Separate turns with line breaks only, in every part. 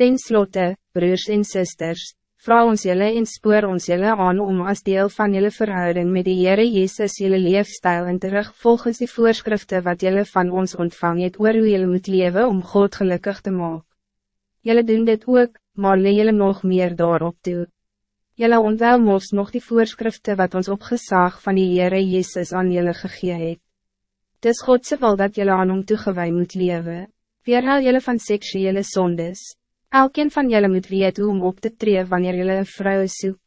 Ten slotte, broers en zusters, vrouw ons jullie en spoor ons jullie aan om als deel van jullie verhouding met de Heere Jezus jullie leefstijl en terug volgens die voorschriften wat jullie van ons ontvang het oor hoe jullie moet leven om God gelukkig te maken. Jullie doen dit ook, maar lee jullie nog meer daarop toe. Jullie ontwel mos nog die voorschriften wat ons opgezaag van die Heere Jezus aan jullie gegee het. Dis Godse wil dat jullie aan hom toegewij moet leven. Weerhaal jullie van seksuele zondes. Elkeen van jullie moet weet hoe om op te tree wanneer jullie een vrouw soek.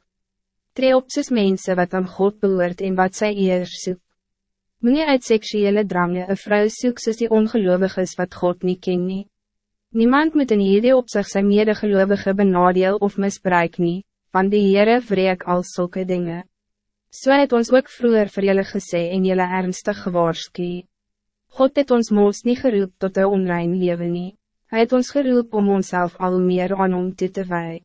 Tree op soos mense wat aan God behoort en wat zij eer soek. Moet je uit seksuele drange een vrouw soek soos die ongelovig is wat God niet ken nie. Niemand moet in hierdie op zich zijn medegelovige benadeel of misbruik nie, want die Heere vreek al zulke dingen. So het ons ook vroeger vir julle gesê en julle ernstig gewaarskie. God het ons moos niet geroep tot een onrein leven nie. Hij het ons geroep om onszelf al meer aan om toe te wij.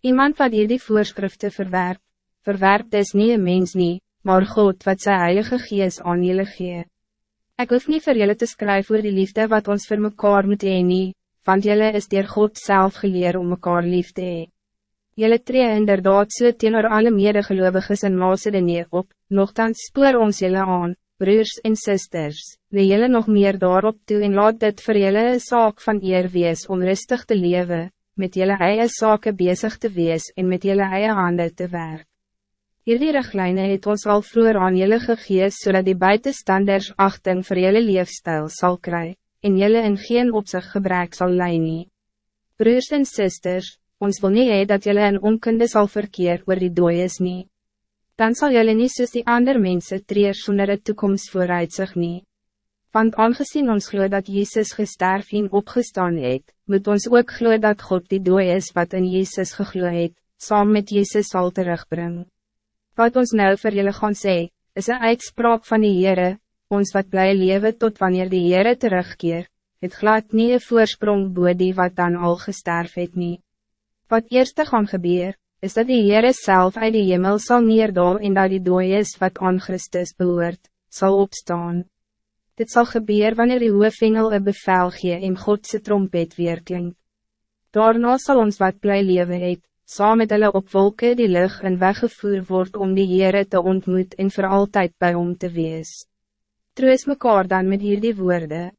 Iemand wat hier die voorschriften verwerpt, verwerpt is niet een mens niet, maar God wat zijn heilige geest aan jullie gee. Ik hoef niet voor jullie te schrijven voor die liefde wat ons voor mekaar moet heen nie, want jullie is door God zelf geleerd om mekaar lief te hee. Jullie tree inderdaad so teenoor alle medegeloviges en maase op, nogthans spoor ons jullie aan, broers en zusters, wil jullie nog meer daarop toe en laat dit voor jullie een zaak van eer wees om rustig te leven, met jullie eie zaken bezig te wees en met jullie eie handen te werk. Hierdie richtlijne het ons al vroeger aan jullie gegees, zodat die buitenstanders achting voor jullie leefstijl zal krijgen, en jullie in geen opzicht gebrek zal leiden. Broers en zusters, ons wil niet hee dat jullie in onkunde zal verkeer oor die dooies niet dan zal jullie niet soos die ander mensen treer sonder het toekomst vooruit zich nie. Want aangezien ons geloof dat Jezus gesterf en opgestaan het, moet ons ook geloof dat God die dooi is wat in Jezus gegloeid het, saam met Jezus zal terugbrengen. Wat ons nou voor jullie gaan sê, is een uitspraak van die Heere, ons wat blij leven tot wanneer die Heere terugkeer, het glad nie een voorsprong boe die wat dan al gesterf het nie. Wat eerste gaan gebeuren, is dat die Heere zelf uit die hemel zal neerdal en dat die dooies wat aan Christus behoort, zal opstaan. Dit zal gebeuren wanneer die hoofengel een bevel gee en Godse trompet weer klinkt. Daarna zal ons wat blij leven het, saam met hulle op wolken die lucht en weggevoer wordt om die Heere te ontmoet en voor altijd bij om te wees. Troos mekaar dan met hierdie woorden.